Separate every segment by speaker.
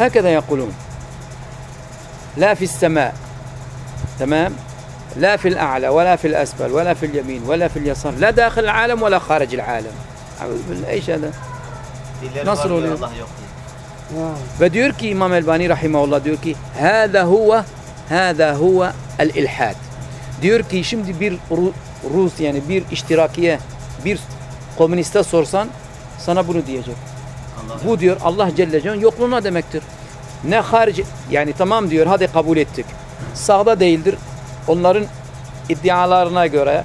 Speaker 1: هكذا يقولون. لا في السماء تمام؟ لا في الأعلى ولا في الأسفل ولا في اليمين ولا في اليسار لا داخل العالم ولا خارج العالم. إيش هذا؟
Speaker 2: نصر
Speaker 1: الله
Speaker 2: فبده يركي إمام
Speaker 1: ألباني رحمه الله ديركي هذا هو هذا هو الإلحاد. ديركي شمد بير روس يعني بير إشتراكية بير bir سورسان sorsan sana. Bu diyor Allah Celle Celaluhu yokluğuna demektir. Ne harici yani tamam diyor hadi kabul ettik. Sağda değildir. Onların iddialarına göre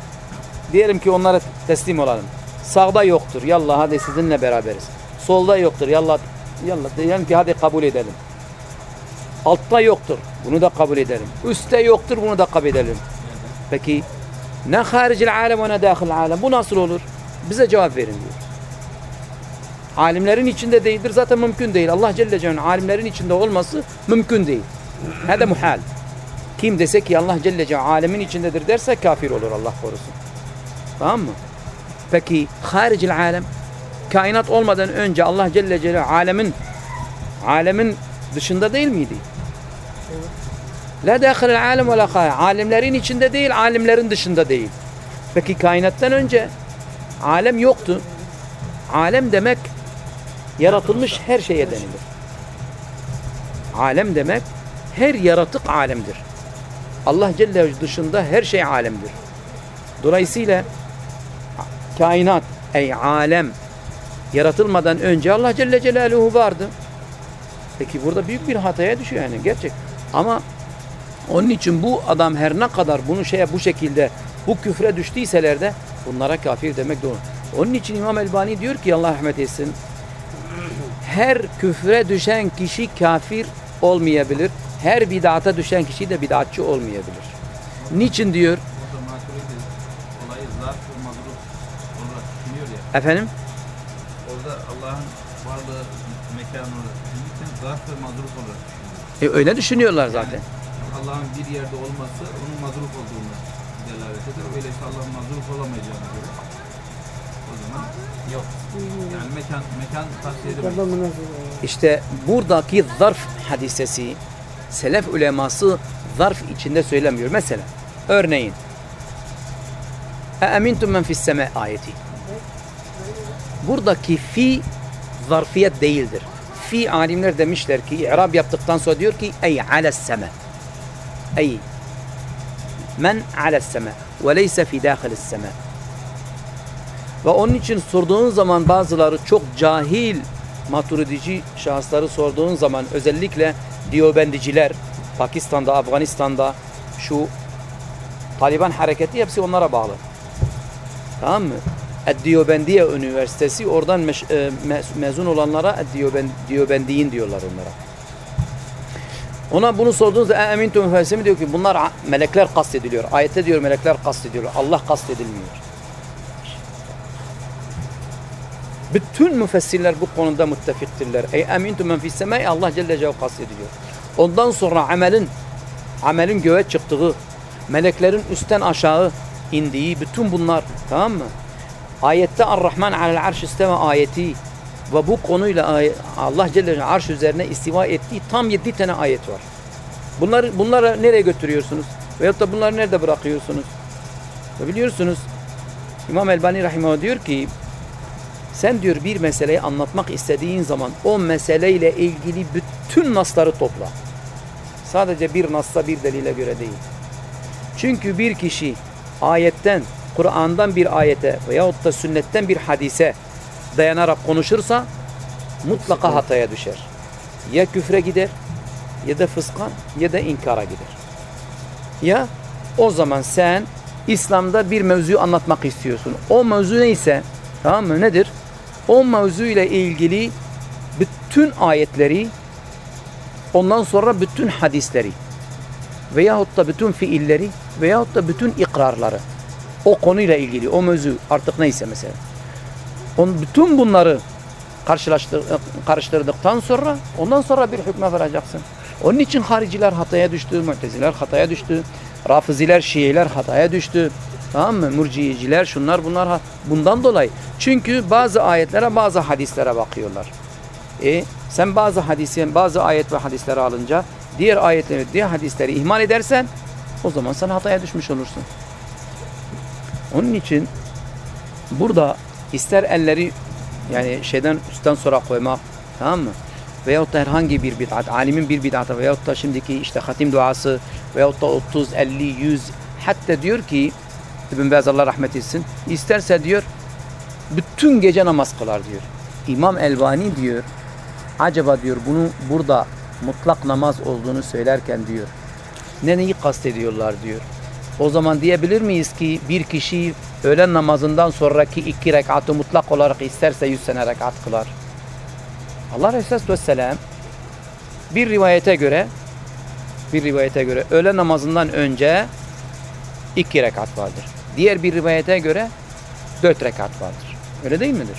Speaker 1: diyelim ki onlara teslim olalım. Sağda yoktur. Yallah hadi sizinle beraberiz. Solda yoktur. Yallah yallah diyelim ki hadi kabul edelim. Altta yoktur. Bunu da kabul edelim. Üste yoktur. Bunu da kabul edelim. Peki ne haricil alem ve ne dahil alem. Bu nasıl olur? Bize cevap verin diyor. Alimlerin içinde değildir. Zaten mümkün değil. Allah Celle Celaluhu alimlerin içinde olması mümkün değil. Hada muhal. Kim dese ki Allah Celle Celaluhu alemin içindedir derse kafir olur Allah korusun. Tamam mı? Peki haricil alem kainat olmadan önce Allah Celle Celaluhu alemin alemin dışında değil miydi? La dâkhil alem ve la Alimlerin içinde değil, alimlerin dışında değil. Peki kainattan önce alem yoktu. Alem demek yaratılmış her şeye denilir. Alem demek her yaratık alemdir. Allah Celle dışında her şey alemdir. Dolayısıyla kainat ey alem yaratılmadan önce Allah Celle Celaluhu vardı. Peki burada büyük bir hataya düşüyor yani gerçek. Ama onun için bu adam her ne kadar bunu şeye bu şekilde bu küfre düştüyseler de bunlara kafir demek doğru. Onun için İmam Elbani diyor ki Allah rahmet etsin her küfre düşen kişi kafir olmayabilir. Her bid'ata düşen kişi de bid'atçı olmayabilir. Niçin diyor? Efendim?
Speaker 3: Orada Allah'ın varlığı mekanı düşünürken zarf ve mazruf olarak düşünüyor.
Speaker 1: E, öyle düşünüyorlar zaten.
Speaker 3: Allah'ın bir yerde olması onun mazruf olduğunu delalet eder. Öyleyse Allah'ın mazruf olamayacağını göre o zaman yok. Yani mekan mekan tavsiye edemeyiz.
Speaker 1: İşte buradaki zarf hadisesi selef uleması zarf içinde söylemiyor. Mesela örneğin اَاَمِنْتُمْ مَنْ فِي السَّمَاء ayeti. Buradaki fi zarfiyet değildir. Fi alimler demişler ki i'rab yaptıktan sonra diyor ki ey ales sema. Ey men ales sema ve leyse fi dahilis sema. ve onun için sorduğun zaman bazıları çok cahil maturidici şahısları sorduğun zaman özellikle Diyobendiciler Pakistan'da, Afganistan'da şu Taliban hareketi hepsi onlara bağlı. Tamam mı? Diyobendiye Üniversitesi oradan meş- e, mez- mezun olanlara Diyoben, Diyobendiyin diyorlar onlara. Ona bunu sorduğunuzda emintum felsemi diyor ki bunlar melekler kastediliyor. Ayette diyor melekler kastediliyor. Allah kastedilmiyor. Bütün müfessirler bu konuda müttefiktirler. Ey emintu men fis semai Allah Celle Celaluhu kastediliyor. Ondan sonra amelin amelin göğe çıktığı, meleklerin üstten aşağı indiği bütün bunlar tamam mı? Ayette Ar-Rahman alel arş isteme ayeti ve bu konuyla Allah Celle arş üzerine istiva ettiği tam yedi tane ayet var. Bunları bunları nereye götürüyorsunuz? Veyahut da bunları nerede bırakıyorsunuz? Biliyorsunuz İmam Elbani Rahimahullah diyor ki sen diyor bir meseleyi anlatmak istediğin zaman o meseleyle ilgili bütün nasları topla. Sadece bir nassa bir delile göre değil. Çünkü bir kişi ayetten, Kur'an'dan bir ayete veyahut da sünnetten bir hadise dayanarak konuşursa mutlaka hataya düşer. Ya küfre gider ya da fıska ya da inkara gider. Ya o zaman sen İslam'da bir mevzuyu anlatmak istiyorsun. O mevzu neyse tamam mı nedir? O mevzuyla ilgili bütün ayetleri ondan sonra bütün hadisleri veyahut da bütün fiilleri veyahut da bütün ikrarları o konuyla ilgili o mevzu artık neyse mesela. On, bütün bunları karşılaştır, karıştırdıktan sonra ondan sonra bir hükme varacaksın. Onun için hariciler hataya düştü, muteziler hataya düştü, rafiziler, şiiler hataya düştü. Tamam mı? Murciyeciler, şunlar bunlar bundan dolayı. Çünkü bazı ayetlere, bazı hadislere bakıyorlar. E sen bazı hadisi, bazı ayet ve hadisleri alınca diğer ayetleri, diğer hadisleri ihmal edersen o zaman sen hataya düşmüş olursun. Onun için burada ister elleri yani şeyden üstten sonra koymak tamam mı? Veyahut da herhangi bir bid'at, alimin bir bid'atı veyahut da şimdiki işte hatim duası veyahut da 30, 50, 100 hatta diyor ki İbn Baz Allah rahmet etsin isterse diyor bütün gece namaz kılar diyor. İmam Elbani diyor acaba diyor bunu burada mutlak namaz olduğunu söylerken diyor ne neyi kastediyorlar diyor. O zaman diyebilir miyiz ki bir kişi öğlen namazından sonraki iki rekatı mutlak olarak isterse yüz sene rekat kılar. Allah Resulü Vesselam bir rivayete göre bir rivayete göre öğle namazından önce iki rekat vardır. Diğer bir rivayete göre dört rekat vardır. Öyle değil midir?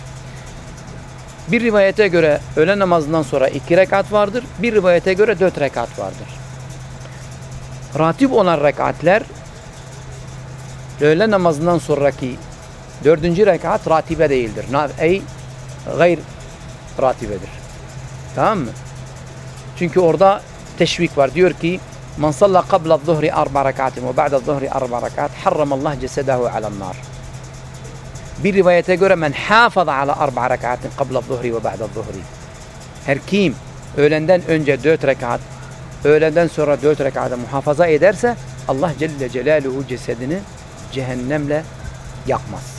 Speaker 1: Bir rivayete göre öğle namazından sonra iki rekat vardır. Bir rivayete göre dört rekat vardır. Ratip olan rekatler öğle namazından sonraki dördüncü rekat ratibe değildir. Ey gayr ratibedir. Tamam mı? Çünkü orada teşvik var. Diyor ki Man salla qabla zuhri arba rekatin ve ba'da zuhri arba rekat harramallah cesedahu alannar. Bir rivayete göre men hafaza ala arba rekatin qabla zuhri ve ba'da zuhri. Her kim öğlenden önce dört rekat, öğlenden sonra dört rekatı muhafaza ederse Allah Celle Celaluhu cesedini cehennemle yakmaz.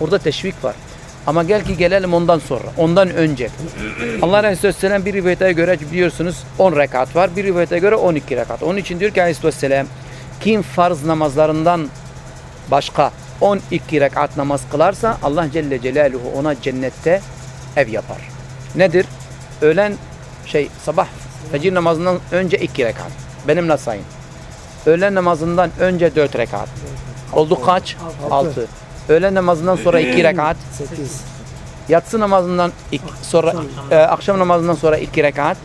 Speaker 1: Orada teşvik var. Ama gel ki gelelim ondan sonra. Ondan önce. Allah Resulü Aleyhisselam bir rivayete göre biliyorsunuz 10 rekat var. Bir rivayete göre 12 rekat. Onun için diyor ki Aleyhisselam kim farz namazlarından başka 12 rekat namaz kılarsa Allah Celle Celaluhu ona cennette ev yapar. Nedir? Öğlen şey sabah fecir namazından önce 2 rekat. Benimle sayın. Öğlen namazından önce 4 rekat. Oldu kaç? 6. Öğlen namazından sonra 2 rekat.
Speaker 4: 8.
Speaker 1: Yatsı namazından iki, sonra e, akşam namazından sonra 2 rekat.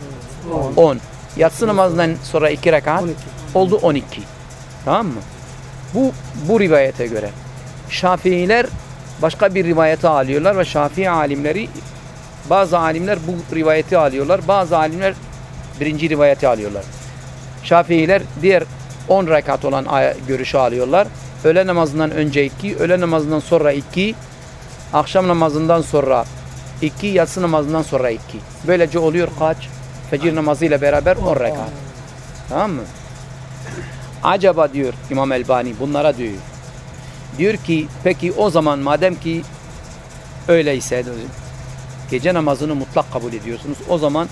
Speaker 1: 10. Yatsı namazından sonra 2 rekat.
Speaker 4: 12.
Speaker 1: Oldu 12. Tamam mı? Bu bu rivayete göre. Şafiiler başka bir rivayete alıyorlar ve Şafii alimleri bazı alimler bu rivayeti alıyorlar. Bazı alimler birinci rivayeti alıyorlar. Şafiiler diğer 10 rekat olan görüşü alıyorlar. Öğle namazından önce 2, öğle namazından sonra 2, akşam namazından sonra 2, yatsı namazından sonra 2. Böylece oluyor kaç? Fecir namazıyla beraber 10 rekat. Tamam mı? Acaba diyor İmam Elbani bunlara diyor. Diyor ki peki o zaman madem ki öyleyse gece namazını mutlak kabul ediyorsunuz. O zaman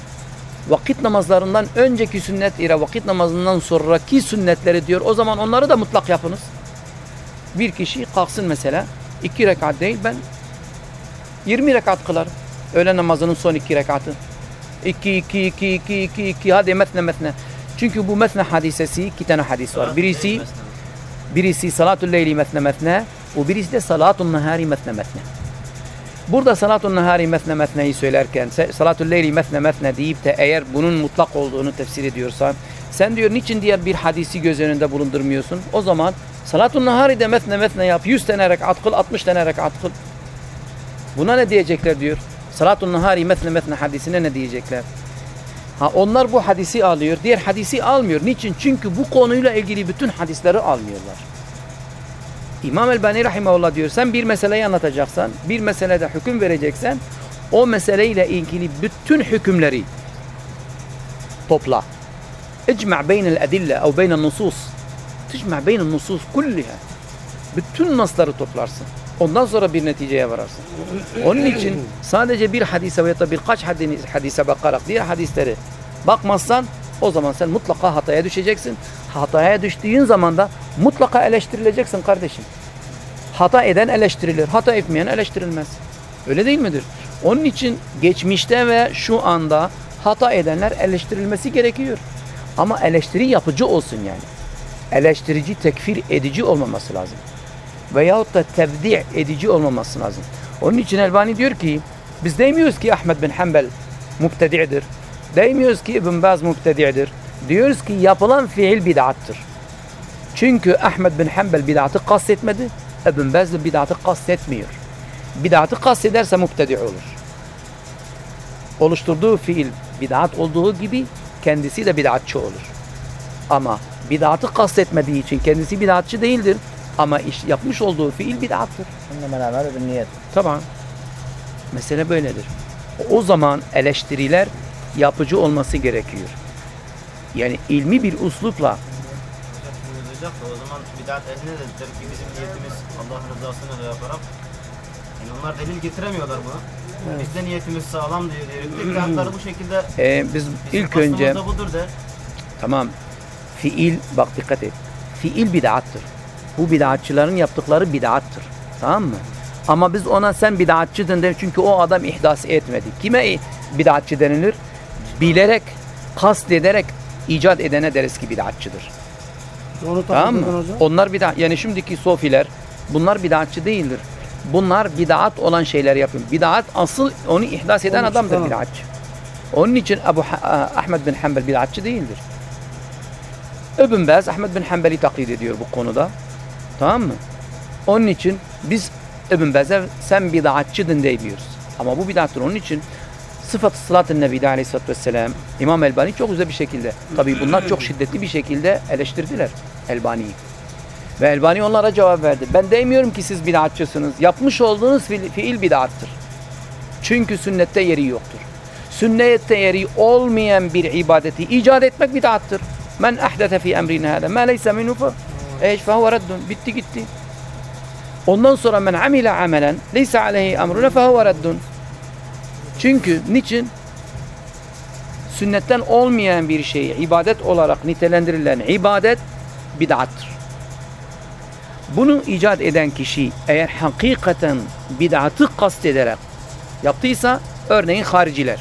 Speaker 1: vakit namazlarından önceki sünnet ile vakit namazından sonraki sünnetleri diyor. O zaman onları da mutlak yapınız. Bir kişi kalksın mesela iki rekat değil ben 20 rekat kılar. Öğle namazının son iki rekatı. 2 2 2 2 2 2 hadi metne metne. Çünkü bu metne hadisesi iki tane hadis var. Birisi birisi salatul leyli metne metne o birisi de salatun nahari metne metne. Burada salatun nahari metne metneyi söylerken salatul leyli metne metne deyip de eğer bunun mutlak olduğunu tefsir ediyorsan sen diyor niçin diğer bir hadisi göz önünde bulundurmuyorsun? O zaman salatun nahari de metne metne yap. 100 tane rekat kıl, 60 tane rekat kıl. Buna ne diyecekler diyor. Salatun nahari metne metne hadisine ne diyecekler? Ha onlar bu hadisi alıyor. Diğer hadisi almıyor. Niçin? Çünkü bu konuyla ilgili bütün hadisleri almıyorlar. İmam Elbani Rahimahullah diyor sen bir meseleyi anlatacaksan, bir meselede hüküm vereceksen o meseleyle ilgili bütün hükümleri topla. اجمع بين الأدلة أو بين النصوص تجمع بين النصوص كلها bütün nasları toplarsın. Ondan sonra bir neticeye vararsın. Onun için sadece bir hadise veya da birkaç hadis- hadise bakarak diğer hadisleri bakmazsan o zaman sen mutlaka hataya düşeceksin. Hataya düştüğün zaman da mutlaka eleştirileceksin kardeşim. Hata eden eleştirilir. Hata etmeyen eleştirilmez. Öyle değil midir? Onun için geçmişte ve şu anda hata edenler eleştirilmesi gerekiyor. Ama eleştiri yapıcı olsun yani. Eleştirici, tekfir edici olmaması lazım. Veyahut da tebdi edici olmaması lazım. Onun için Elbani diyor ki biz demiyoruz ki Ahmet bin Hanbel müptedi'dir. Demiyoruz ki İbn Baz müptedi'dir. Diyoruz ki yapılan fiil bid'attır. Çünkü Ahmet bin Hanbel bid'atı kastetmedi. İbn Baz da bid'atı kastetmiyor. Bid'atı kastederse müptedi olur. oluşturduğu fiil bid'at olduğu gibi kendisi de bid'atçı olur. Ama bid'atı kastetmediği için kendisi bid'atçı değildir. Ama iş, yapmış olduğu fiil bid'attır.
Speaker 2: İnnemel amel bin niyet.
Speaker 1: Tamam. Mesele böyledir. O zaman eleştiriler yapıcı olması gerekiyor. Yani ilmi bir uslupla
Speaker 2: Olacak da o zaman bidat ehline de der ki bizim niyetimiz Allah rızasını da yaparak. Yani onlar delil getiremiyorlar buna. Biz de niyetimiz sağlam diyor diyelim. Bidatları bu şekilde
Speaker 1: e, biz ilk önce
Speaker 2: budur der.
Speaker 1: Tamam. Fiil bak dikkat et. Fiil bid'attır. Bu bid'atçıların yaptıkları bid'attır. Tamam mı? Ama biz ona sen bid'atçıdın der çünkü o adam ihdas etmedi. Kime bid'atçı denilir? Bilerek, kast ederek icat edene deriz ki bid'atçıdır.
Speaker 4: Onu
Speaker 1: Tamam mı?
Speaker 4: hocam.
Speaker 1: Onlar bid'at yani şimdiki sofiler bunlar bid'atçı değildir. Bunlar bid'at olan şeyler yapıyor. Bid'at asıl onu ihdas eden
Speaker 4: Onu
Speaker 1: adamdır bid'atçı. Onun için Ebu Ha- Ahmed bin Hanbel bid'atçı değildir. İbn Baz Ahmed bin Hanbel'i taklit ediyor bu konuda. Tamam mı? Onun için biz İbn Baz'a sen bid'atçıdın de diyoruz. Ama bu bid'attır. Onun için sıfat sılat-ı Nebi'de aleyhissalatü vesselam İmam Elbani çok güzel bir şekilde tabii bunlar çok şiddetli bir şekilde eleştirdiler Elbani'yi. Ve Elbani onlara cevap verdi. Ben demiyorum ki siz bid'atçısınız. Yapmış olduğunuz fiil, fiil bid'attır. Çünkü sünnette yeri yoktur. Sünnette yeri olmayan bir ibadeti icat etmek bid'attır. Men ahdete fi emrina hada ma leysa minhu eş fehuve reddun. Bitti gitti. Ondan sonra men amile amelen leysa aleyhi emruna fehuve reddun. Çünkü niçin? Sünnetten olmayan bir şeyi ibadet olarak nitelendirilen ibadet bid'attır. Bunu icat eden kişi eğer hakikaten bid'atı kastederek yaptıysa örneğin hariciler.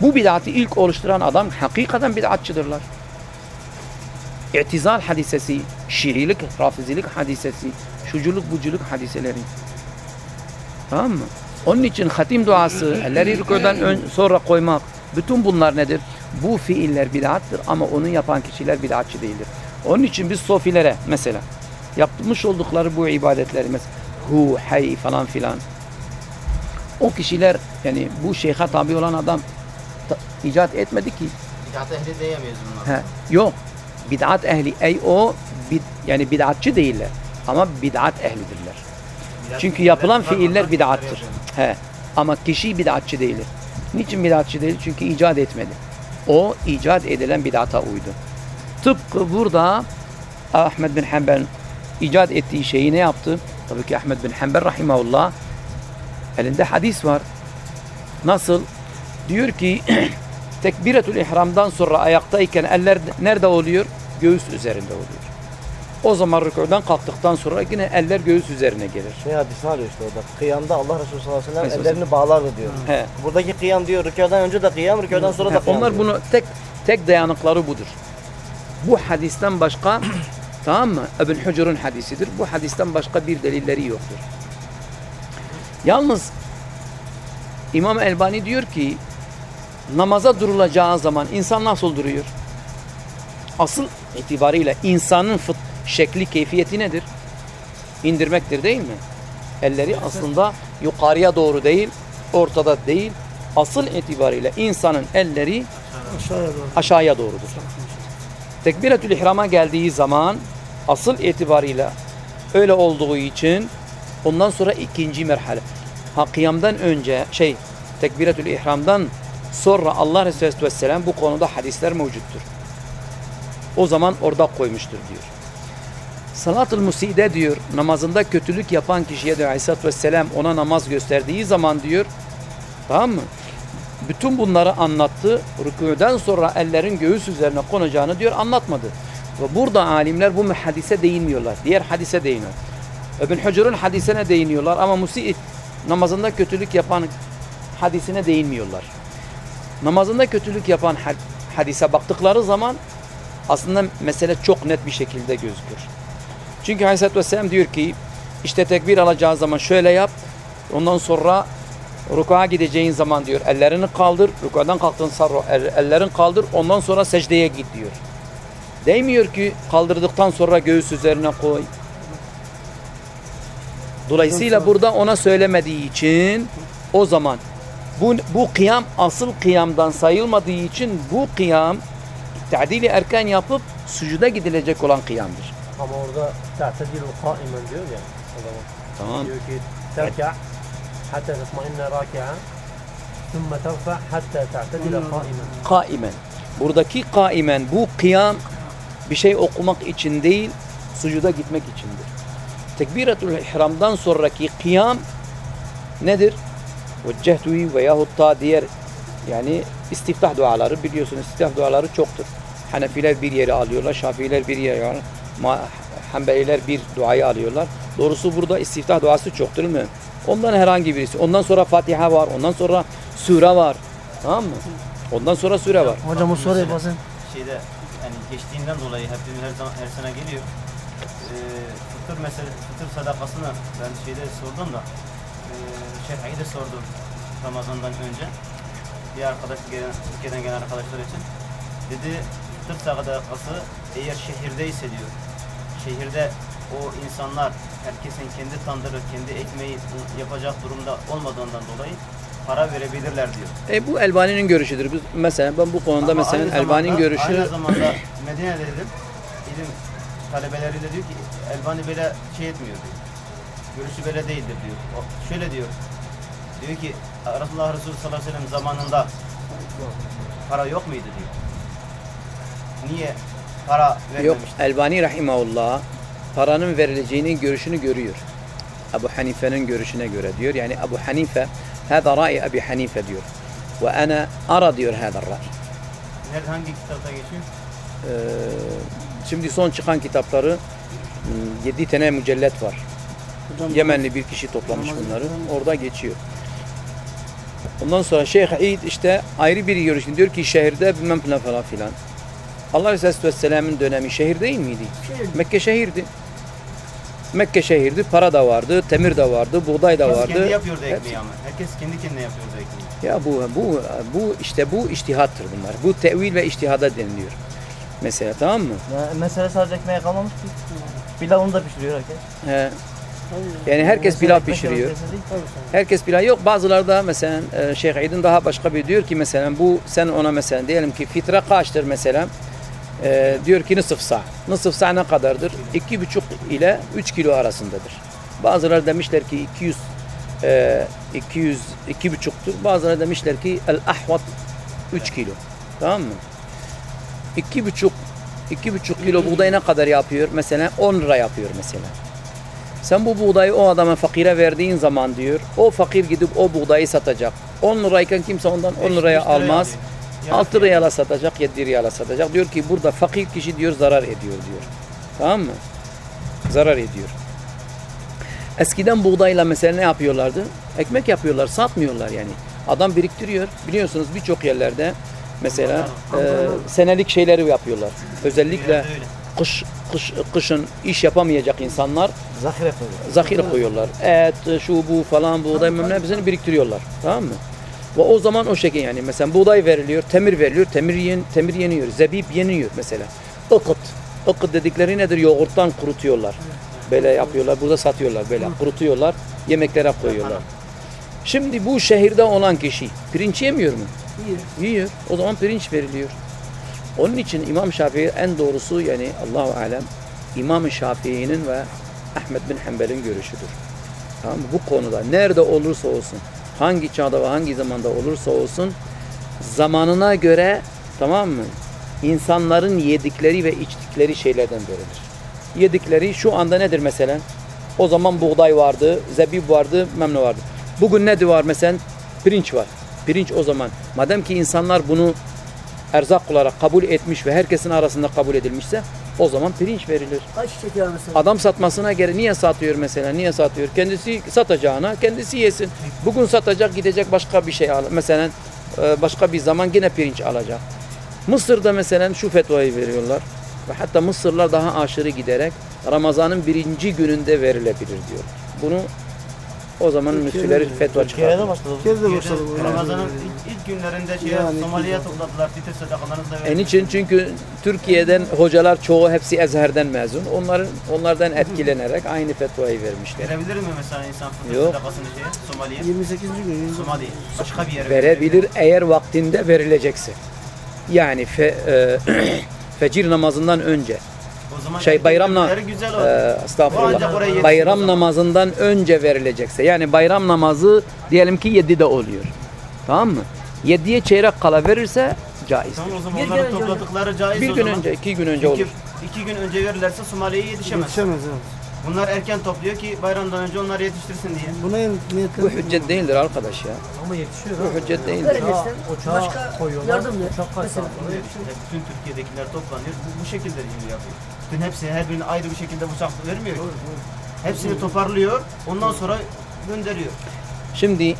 Speaker 1: Bu bid'atı ilk oluşturan adam hakikaten bid'atçıdırlar. İtizal hadisesi, şiirilik, rafizilik hadisesi, şuculuk, buculuk hadiseleri. Tamam mı? Onun için hatim duası, elleri rükudan sonra koymak, bütün bunlar nedir? Bu fiiller bid'attır ama onu yapan kişiler bid'atçı değildir. Onun için biz sofilere mesela yapmış oldukları bu ibadetleri mesela hu, hay falan filan o kişiler yani bu şeyha tabi olan adam icat etmedi ki.
Speaker 2: Bidat ehli diyemeyiz bunlar.
Speaker 1: He, yok. Bid'at ehli ey o bid, yani bid'atçı değiller ama bid'at ehlidirler.
Speaker 2: Bidat
Speaker 1: Çünkü yapılan fiiller bid'attır. He. Ama kişi bid'atçı değildir. Niçin bid'atçı değil? Çünkü icat etmedi. O icat edilen bid'ata uydu. Tıpkı burada Ahmed bin Hanbel icat ettiği şeyi ne yaptı? Tabii ki Ahmed bin Hanbel rahimahullah elinde hadis var. Nasıl? Diyor ki tekbiretül ihramdan sonra ayaktayken eller nerede oluyor? Göğüs üzerinde oluyor. O zaman rükudan kalktıktan sonra yine eller göğüs üzerine gelir.
Speaker 5: Şey hadisini arıyor işte orada. Kıyamda Allah Resulü sallallahu aleyhi ve sellem ellerini bağlardı diyor.
Speaker 1: He.
Speaker 5: Buradaki kıyam diyor rükudan önce de kıyam, rükudan sonra da kıyam
Speaker 1: onlar
Speaker 5: diyor.
Speaker 1: bunu tek tek dayanıkları budur. Bu hadisten başka tamam mı? Ebn Hucur'un hadisidir. Bu hadisten başka bir delilleri yoktur. Yalnız İmam Elbani diyor ki namaza durulacağı zaman insan nasıl duruyor? Asıl itibariyle insanın fıt şekli keyfiyeti nedir? İndirmektir değil mi? Elleri aslında yukarıya doğru değil, ortada değil. Asıl itibariyle insanın elleri
Speaker 4: Aşağıya doğru.
Speaker 1: aşağıya doğrudur. Tekbiretül ihrama geldiği zaman asıl itibariyle öyle olduğu için ondan sonra ikinci merhale. Ha kıyamdan önce şey tekbiretül ihramdan sonra Allah Resulü Vesselam bu konuda hadisler mevcuttur. O zaman orada koymuştur diyor. Salat-ül Muside diyor namazında kötülük yapan kişiye diyor Aleyhisselatü Vesselam ona namaz gösterdiği zaman diyor tamam mı? Bütün bunları anlattı. Rükûden sonra ellerin göğüs üzerine konacağını diyor anlatmadı. Ve burada alimler bu hadise değinmiyorlar. Diğer hadise değiniyor. İbn Hucur'un hadisine değiniyorlar ama Musi namazında kötülük yapan hadisine değinmiyorlar. Namazında kötülük yapan had- hadise baktıkları zaman aslında mesele çok net bir şekilde gözükür. Çünkü Aleyhisselatü Vesselam diyor ki işte tekbir alacağı zaman şöyle yap. Ondan sonra rukuğa gideceğin zaman diyor ellerini kaldır. Rukudan kalktığın sonra el- ellerin kaldır. Ondan sonra secdeye git diyor. Değmiyor ki kaldırdıktan sonra göğüs üzerine koy. Dolayısıyla burada ona söylemediği için o zaman bu, bu kıyam asıl kıyamdan sayılmadığı için bu kıyam tadili erken yapıp sucuda gidilecek olan kıyamdır.
Speaker 6: Ama orada ta'tedilu kaimen diyor ya.
Speaker 1: Tamam.
Speaker 6: Diyor ki terka hatta tatmainne raki'a thumma terfa hatta ta'tedilu kaimen. Hmm.
Speaker 1: Kaimen. Buradaki kaimen bu kıyam bir şey okumak için değil sucuda gitmek içindir. Tekbiratul ihramdan sonraki kıyam nedir? Veccehtuhi veyahut da diğer yani istiftah duaları biliyorsunuz istiftah duaları çoktur. Hanefiler bir yere alıyorlar, Şafiiler bir yere alıyorlar, Hanbeliler bir duayı alıyorlar. Doğrusu burada istiftah duası çoktur değil mi? Ondan herhangi birisi. Ondan sonra Fatiha var, ondan sonra sure var. Tamam mı? Ondan sonra sure var.
Speaker 4: Hocam o soruyu basın.
Speaker 2: şeyde yani geçtiğinden dolayı hepimiz her zaman her sene geliyor. Ee, fıtır mesele, fıtır sadakasını ben şeyde sordum da e, Şerhi'yi de sordum Ramazan'dan önce. Bir arkadaş gelen, Türkiye'den gelen arkadaşlar için. Dedi fıtır sadakası eğer şehirdeyse diyor. Şehirde o insanlar herkesin kendi tandırı, kendi ekmeği yapacak durumda olmadığından dolayı para verebilirler diyor.
Speaker 1: E bu Elbani'nin görüşüdür. Biz mesela ben bu konuda
Speaker 2: Ama
Speaker 1: mesela Elbani'nin görüşü
Speaker 2: Aynı zamanda Medine'de dedim, ilim talebeleri de diyor ki Elbani böyle şey etmiyor diyor. Görüşü böyle değildir diyor. O, şöyle diyor. Diyor ki Resulullah Resulü sallallahu aleyhi ve sellem zamanında para yok muydu diyor. Niye para
Speaker 1: yok
Speaker 2: vermemişti?
Speaker 1: Elbani rahimahullah paranın verileceğini görüşünü görüyor. Ebu Hanife'nin görüşüne göre diyor. Yani Ebu Hanife hada rai Ebu Hanife diyor. Ve ana ara diyor hada rai.
Speaker 2: Nerede hangi kitapta geçiyor?
Speaker 1: Ee, şimdi son çıkan kitapları 7 tane mücellet var. Yemenli bir kişi toplamış bunları. Orada geçiyor. Ondan sonra Şeyh İd işte ayrı bir görüş. Diyor ki şehirde bilmem falan falan filan. Allah Resulü Vesselam'ın dönemi şehir değil miydi? Mekke şehirdi. Mekke şehirdi. Para da vardı, temir de vardı, buğday da
Speaker 2: Herkes
Speaker 1: vardı.
Speaker 2: kendi yapıyordu
Speaker 1: Hepsi-
Speaker 2: ekmeği ama. Herkes kendi kendine yapıyordu ekmeği.
Speaker 1: Ya bu bu bu işte bu iştihattır bunlar. Bu tevil ve iştihada deniliyor. Mesela tamam mı?
Speaker 5: Ya, mesele sadece ekmeğe kalmamış ki. Pilavını da pişiriyor herkes.
Speaker 1: He. Yani herkes pilav pişiriyor. Herkes pilav yok. Bazıları da mesela e, Şeyh İd'in daha başka bir diyor ki mesela bu sen ona mesela diyelim ki fitre kaçtır mesela E, diyor ki nısıf sa. Nısıf sa ne kadardır? İki buçuk ile 3 kilo arasındadır. Bazıları demişler ki 200 e, 200 iki buçuktur. Bazıları demişler ki el ahvat 3 kilo. Tamam mı? İki buçuk iki buçuk kilo buğday ne kadar yapıyor? Mesela 10 lira yapıyor mesela. Sen bu buğdayı o adama fakire verdiğin zaman diyor, o fakir gidip o buğdayı satacak. 10 lirayken kimse ondan 10
Speaker 2: Beş-
Speaker 1: liraya almaz.
Speaker 2: alıyor. Yarı
Speaker 1: 6
Speaker 2: fiyatı.
Speaker 1: liraya satacak, 7 liraya satacak. Diyor ki burada fakir kişi diyor zarar ediyor diyor. Tamam mı? Zarar ediyor. Eskiden buğdayla mesela ne yapıyorlardı? Ekmek yapıyorlar, satmıyorlar yani. Adam biriktiriyor. Biliyorsunuz birçok yerlerde mesela e, senelik şeyleri yapıyorlar. Özellikle. Kış, kış kışın iş yapamayacak insanlar
Speaker 5: Zahire koyuyor.
Speaker 1: zakire koyuyorlar. Et, şu bu falan buğday bilmem ne hepsini biriktiriyorlar. Tamam mı? Ve o zaman o şekilde yani mesela buğday veriliyor, temir veriliyor, temir yen, temir yeniyor, zebip yeniyor mesela. Ikıt. Ikıt dedikleri nedir? Yoğurttan kurutuyorlar. Böyle yapıyorlar, burada satıyorlar böyle. Kurutuyorlar, yemeklere koyuyorlar. Şimdi bu şehirde olan kişi pirinç yemiyor mu? Yiyor. Yiyor. O zaman pirinç veriliyor. Onun için İmam Şafii en doğrusu yani Allahu alem İmam Şafii'nin ve Ahmed bin Hanbel'in görüşüdür. Tamam? Bu konuda nerede olursa olsun, hangi çağda ve hangi zamanda olursa olsun zamanına göre tamam mı? İnsanların yedikleri ve içtikleri şeylerden verilir. Yedikleri şu anda nedir mesela? O zaman buğday vardı, zebib vardı, memnu vardı. Bugün nedir var mesela? Pirinç var. Pirinç o zaman. Madem ki insanlar bunu erzak olarak kabul etmiş ve herkesin arasında kabul edilmişse o zaman pirinç verilir.
Speaker 4: Kaç çeker mesela?
Speaker 1: Adam satmasına göre niye satıyor mesela? Niye satıyor? Kendisi satacağına kendisi yesin. Bugün satacak gidecek başka bir şey al. Mesela e, başka bir zaman yine pirinç alacak. Mısır'da mesela şu fetvayı veriyorlar. Ve hatta Mısırlar daha aşırı giderek Ramazan'ın birinci gününde verilebilir diyor. Bunu o zaman müftüleri fetva
Speaker 5: Türkiye'de
Speaker 1: çıkardı.
Speaker 2: Türkiye'de
Speaker 4: başladı.
Speaker 2: Ramazan'ın ilk, ilk günlerinde şeye,
Speaker 4: Yani-
Speaker 2: Somali'ye topladılar. Fitir sadakalarınızı da
Speaker 1: En için çünkü Türkiye'den hocalar çoğu hepsi Ezher'den mezun. Onların onlardan etkilenerek aynı fetvayı vermişler.
Speaker 2: Verebilir mi mesela insan fıtır
Speaker 1: Yok.
Speaker 2: sadakasını şeye, Somali'ye?
Speaker 4: 28. gün.
Speaker 2: Somali. Başka bir yere
Speaker 1: Verebilir eğer vaktinde verilecekse. Yani fe, e, fecir namazından önce. Şey bayram e, estağfurullah. Bayram namazından önce verilecekse. Yani bayram namazı diyelim ki 7'de oluyor. Tamam mı? 7'ye çeyrek kala verirse caizdir.
Speaker 2: Tamam o zaman
Speaker 4: Bir önce-
Speaker 2: topladıkları caiz
Speaker 1: Bir
Speaker 2: o
Speaker 1: gün
Speaker 2: zaman.
Speaker 1: önce, iki gün önce
Speaker 2: Çünkü
Speaker 1: olur.
Speaker 2: iki gün önce verirlerse Somali'ye yetişemez.
Speaker 4: Yetişemez evet.
Speaker 2: Bunlar erken topluyor ki bayramdan önce onlar yetiştirsin diye.
Speaker 4: Buna niyetlen.
Speaker 1: Bu hüccet değildir arkadaş ya.
Speaker 6: Ama yetişiyor.
Speaker 1: Bu hüccet değildir.
Speaker 4: Vereceksin.
Speaker 6: Uçağa
Speaker 4: Başka
Speaker 6: koyuyorlar.
Speaker 4: yardım ne?
Speaker 6: Uçak
Speaker 2: işte bütün Türkiye'dekiler toplanıyor. Bu, bu şekilde şimdi yapıyor. Bütün hepsi her birine ayrı bir şekilde bıçak vermiyor ki. Hepsini toparlıyor. Ondan sonra gönderiyor.
Speaker 1: Şimdi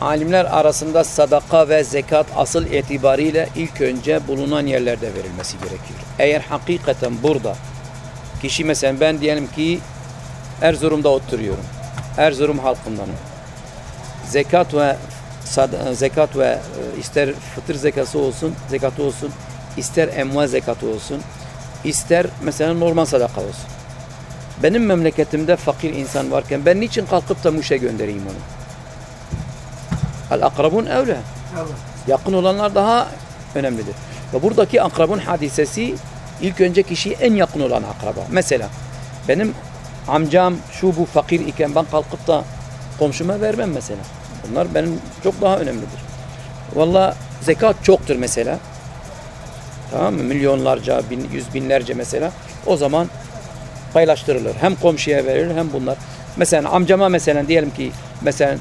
Speaker 1: alimler arasında sadaka ve zekat asıl itibariyle ilk önce bulunan yerlerde verilmesi gerekiyor. Eğer hakikaten burada kişi mesela ben diyelim ki Erzurum'da oturuyorum. Erzurum halkındanım. Zekat ve zekat ve e, ister fıtır zekası olsun, zekatı olsun, ister emval zekatı olsun, ister mesela normal sadaka olsun. Benim memleketimde fakir insan varken ben niçin kalkıp da Muş'a göndereyim onu? El akrabun evle. Yakın olanlar daha önemlidir. Ve buradaki akrabun hadisesi ilk önce kişiye en yakın olan akraba. Mesela benim amcam şu bu fakir iken ben kalkıp da komşuma vermem mesela. Bunlar benim çok daha önemlidir. Valla zekat çoktur mesela. Tamam mı? Milyonlarca, bin, yüz binlerce mesela. O zaman paylaştırılır. Hem komşuya verilir hem bunlar. Mesela amcama mesela diyelim ki mesela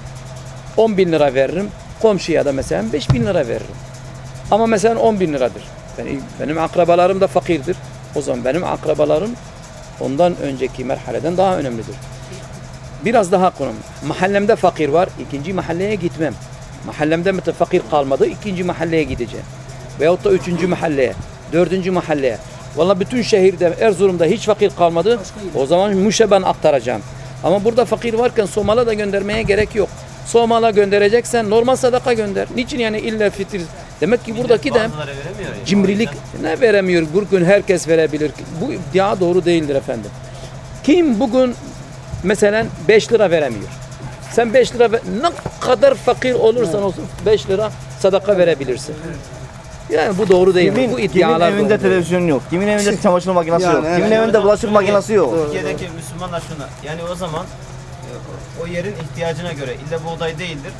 Speaker 1: 10 bin lira veririm. Komşuya da mesela 5 bin lira veririm. Ama mesela 10 bin liradır. Benim, benim akrabalarım da fakirdir. O zaman benim akrabalarım ondan önceki merhaleden daha önemlidir. Biraz daha konum. Mahallemde fakir var. ikinci mahalleye gitmem. Mahallemde fakir kalmadı. ikinci mahalleye gideceğim. Veyahut da üçüncü mahalleye. Dördüncü mahalleye. Valla bütün şehirde Erzurum'da hiç fakir kalmadı. O zaman Muş'a ben aktaracağım. Ama burada fakir varken Somal'a da göndermeye gerek yok. Somal'a göndereceksen normal sadaka gönder. Niçin yani illa fitir? Demek ki buradaki de cimrilik ne veremiyor? Bugün herkes verebilir. Bu iddia doğru değildir efendim. Kim bugün mesela 5 lira veremiyor? Sen 5 lira ne kadar fakir olursan olsun 5 lira sadaka verebilirsin. Yani bu doğru değil.
Speaker 5: Kimin,
Speaker 1: bu
Speaker 5: kimin
Speaker 1: iddialar
Speaker 5: evinde
Speaker 1: doğru değil.
Speaker 5: televizyon yok? Kimin evinde çamaşır makinesi
Speaker 4: Yani
Speaker 5: yok? Kimin evinde bulaşık makinesi yok?
Speaker 2: Türkiye'deki Müslümanlar şuna. Yani o zaman e, o- o yerin ihtiyacına göre illa buğday değildir.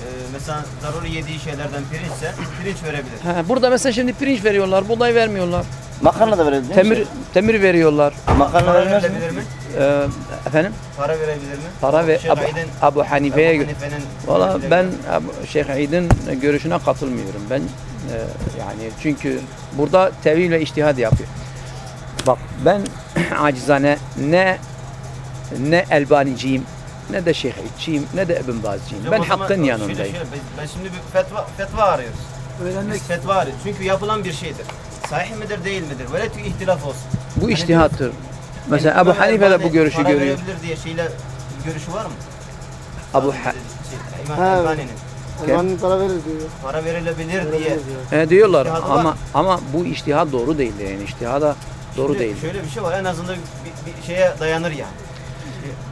Speaker 2: E, mesela zaruri yediği şeylerden pirinçse pirinç verebilir.
Speaker 1: Ha, burada mesela şimdi pirinç veriyorlar, buğday vermiyorlar.
Speaker 5: Makarna da verebilir
Speaker 1: Temir temir veriyorlar.
Speaker 5: Makarna
Speaker 2: Para
Speaker 5: vermez mi?
Speaker 2: verebilir mi?
Speaker 1: Ee, efendim
Speaker 2: Para verebilir mi?
Speaker 1: para ve
Speaker 2: Şeyh
Speaker 1: Abu,
Speaker 2: Aydın-
Speaker 1: Abu Hanife'ye
Speaker 2: Ebu
Speaker 1: gö-
Speaker 2: Hanife'nin
Speaker 1: Valla ben Ebu- Şeyh Aydın görüşüne katılmıyorum. Ben e, yani çünkü burada tevil ve iştihad yapıyor. Bak ben acizane ne ne Elbaniciyim ne de Şeyh İdçiyim ne de İbn Bazcıyım. Ben
Speaker 2: zaman
Speaker 1: hakkın
Speaker 2: şöyle-
Speaker 1: yanındayım.
Speaker 2: şöyle, ben- ben şimdi bir fetva, fetva arıyoruz.
Speaker 4: Öğrenmek
Speaker 2: Biz fetva arıyoruz. Çünkü yapılan bir şeydir. Sahih midir değil midir? Böyle tüy ihtilaf olsun.
Speaker 1: Bu
Speaker 2: Hani
Speaker 1: iştihattır. Mesela
Speaker 2: Yani
Speaker 1: Ebu Hanife de bu görüşü
Speaker 2: para
Speaker 1: görüyor.
Speaker 2: verebilir diye şeyle görüşü var mı?
Speaker 1: Abu
Speaker 2: Şey,
Speaker 1: Ha-
Speaker 2: İmam
Speaker 4: Ha,
Speaker 2: Elbani'nin
Speaker 4: Elvan'ın para verir diyor.
Speaker 2: para verilebilir diye.
Speaker 4: Verebilir diyor.
Speaker 1: E, diyorlar
Speaker 2: İştihadı var.
Speaker 1: ama ama bu iştihad doğru değil yani iştihada doğru
Speaker 2: Şimdi
Speaker 1: değil.
Speaker 2: Şöyle bir şey var en azından bir, bir şeye dayanır yani.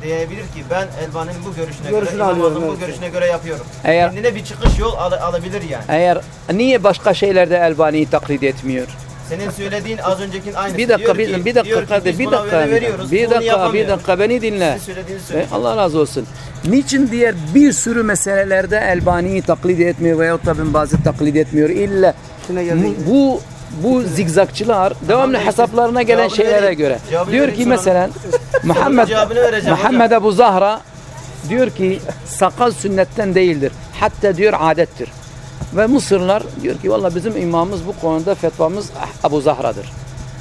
Speaker 2: Diyebilir ki ben Elbani'nin bu görüşüne
Speaker 4: Görüşünü
Speaker 2: göre, İmam
Speaker 4: alıyorum,
Speaker 2: Azam'ın bu
Speaker 4: evet.
Speaker 2: görüşüne göre yapıyorum.
Speaker 1: Eğer
Speaker 2: Kendine bir çıkış yol al- alabilir yani.
Speaker 1: eğer niye başka şeylerde Elbani'yi taklit etmiyor?
Speaker 2: Senin söylediğin az öncekinin aynısı.
Speaker 1: Bir dakika,
Speaker 2: Diyor
Speaker 1: bir,
Speaker 2: ki-
Speaker 1: bir
Speaker 2: diyor
Speaker 1: dakika
Speaker 2: ki
Speaker 1: kardeş,
Speaker 2: biz
Speaker 1: bir
Speaker 2: buna
Speaker 1: dakika, bir
Speaker 2: veriyoruz,
Speaker 1: dakika, bir
Speaker 2: bunu
Speaker 1: dakika, bir
Speaker 2: yapamıyoruz.
Speaker 1: dakika, beni dinle.
Speaker 2: Sizin söylediğinizi
Speaker 1: E. Allah razı olsun. Niçin diğer bir sürü meselelerde Elbani'yi taklit etmiyor veyahut da bin bazı taklit etmiyor? İlla
Speaker 4: İçine geldi.
Speaker 1: bu, bu zigzakçılar devamlı hesaplarına gelen
Speaker 2: cevabını
Speaker 1: şeylere
Speaker 2: vereyim.
Speaker 1: göre.
Speaker 2: Cevabını
Speaker 1: diyor
Speaker 2: vereyim
Speaker 1: ki
Speaker 2: sonra.
Speaker 1: mesela Muhammed
Speaker 2: cevabını vereceğim
Speaker 1: Muhammed Ebu Zahra diyor ki sakal sünnetten değildir. Hatta diyor adettir. Ve Mısırlar diyor ki valla bizim imamımız bu konuda fetvamız Ebu Zahra'dır.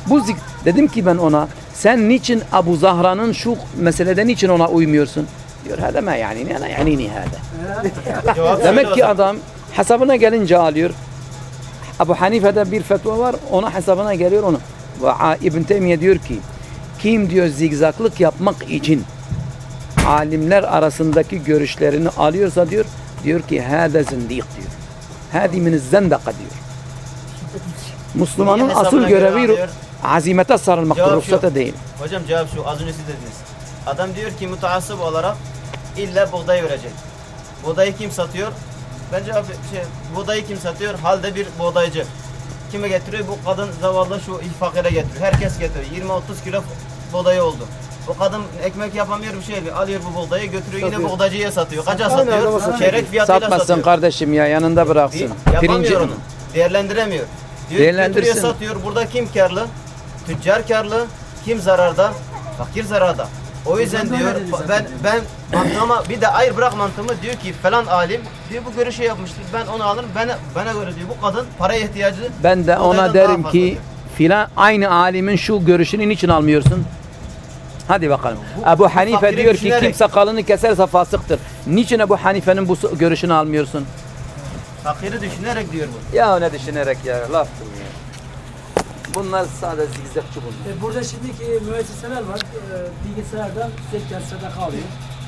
Speaker 1: Bu zik- dedim ki ben ona sen niçin Abu Zahra'nın şu meselede niçin ona uymuyorsun? Diyor hada ma yani ne yani ni hada. Demek ki adam hesabına gelince alıyor. Abu Hanife'de bir fetva var ona hesabına geliyor onu. Ve İbn Teymiye diyor ki kim diyor zigzaklık yapmak için alimler arasındaki görüşlerini alıyorsa diyor diyor ki hâze zindik diyor. Hâzi min zendaka diyor. Müslümanın asıl
Speaker 2: göre
Speaker 1: görevi
Speaker 2: alıyor.
Speaker 1: azimete sarılmaktır, ruhsata değil.
Speaker 2: Hocam cevap şu az önce siz dediniz. Adam diyor ki müteassıp olarak illa buğday verecek. Buğdayı kim satıyor? Ben cevap şey buğdayı kim satıyor? Halde bir buğdaycı. Kime getiriyor? Bu kadın zavallı şu fakire getiriyor. Herkes getiriyor. 20-30 kilo buğdayı oldu. Bu kadın ekmek yapamıyor bir şey. Alıyor bu buğdayı götürüyor yine
Speaker 4: Satıyor.
Speaker 2: buğdacıya satıyor. Kaça
Speaker 4: Aynen,
Speaker 2: satıyor?
Speaker 4: satıyor.
Speaker 2: Çeyrek fiyatıyla
Speaker 1: Satmasın
Speaker 2: satıyor.
Speaker 1: kardeşim ya yanında bıraksın. Pirinci
Speaker 2: onu. Değerlendiremiyor. Diyor,
Speaker 1: Değerlendirsin.
Speaker 2: satıyor. Burada kim karlı? Tüccar karlı. Kim zararda? Fakir zararda. O yüzden diyor ben ben mantığıma bir de ayır bırak mantığımı diyor ki falan alim diyor bu görüşü yapmıştır. Ben onu alırım. Bana, bana göre diyor bu kadın paraya ihtiyacı
Speaker 1: Ben de ona derim ki
Speaker 2: diyor.
Speaker 1: filan aynı alimin şu görüşünü niçin almıyorsun? Hadi bakalım. Ebu Hanife diyor ki kim sakalını keserse fasıktır. Niçin Ebu Hanife'nin bu görüşünü almıyorsun?
Speaker 2: fakiri düşünerek diyor bu.
Speaker 1: Ya ne düşünerek ya laf bu ya. Bunlar sadece zigzagçı bunlar.
Speaker 7: E, Burada şimdiki müesseseler var. E, Bilgisayardan zekaat sadaka alıyor.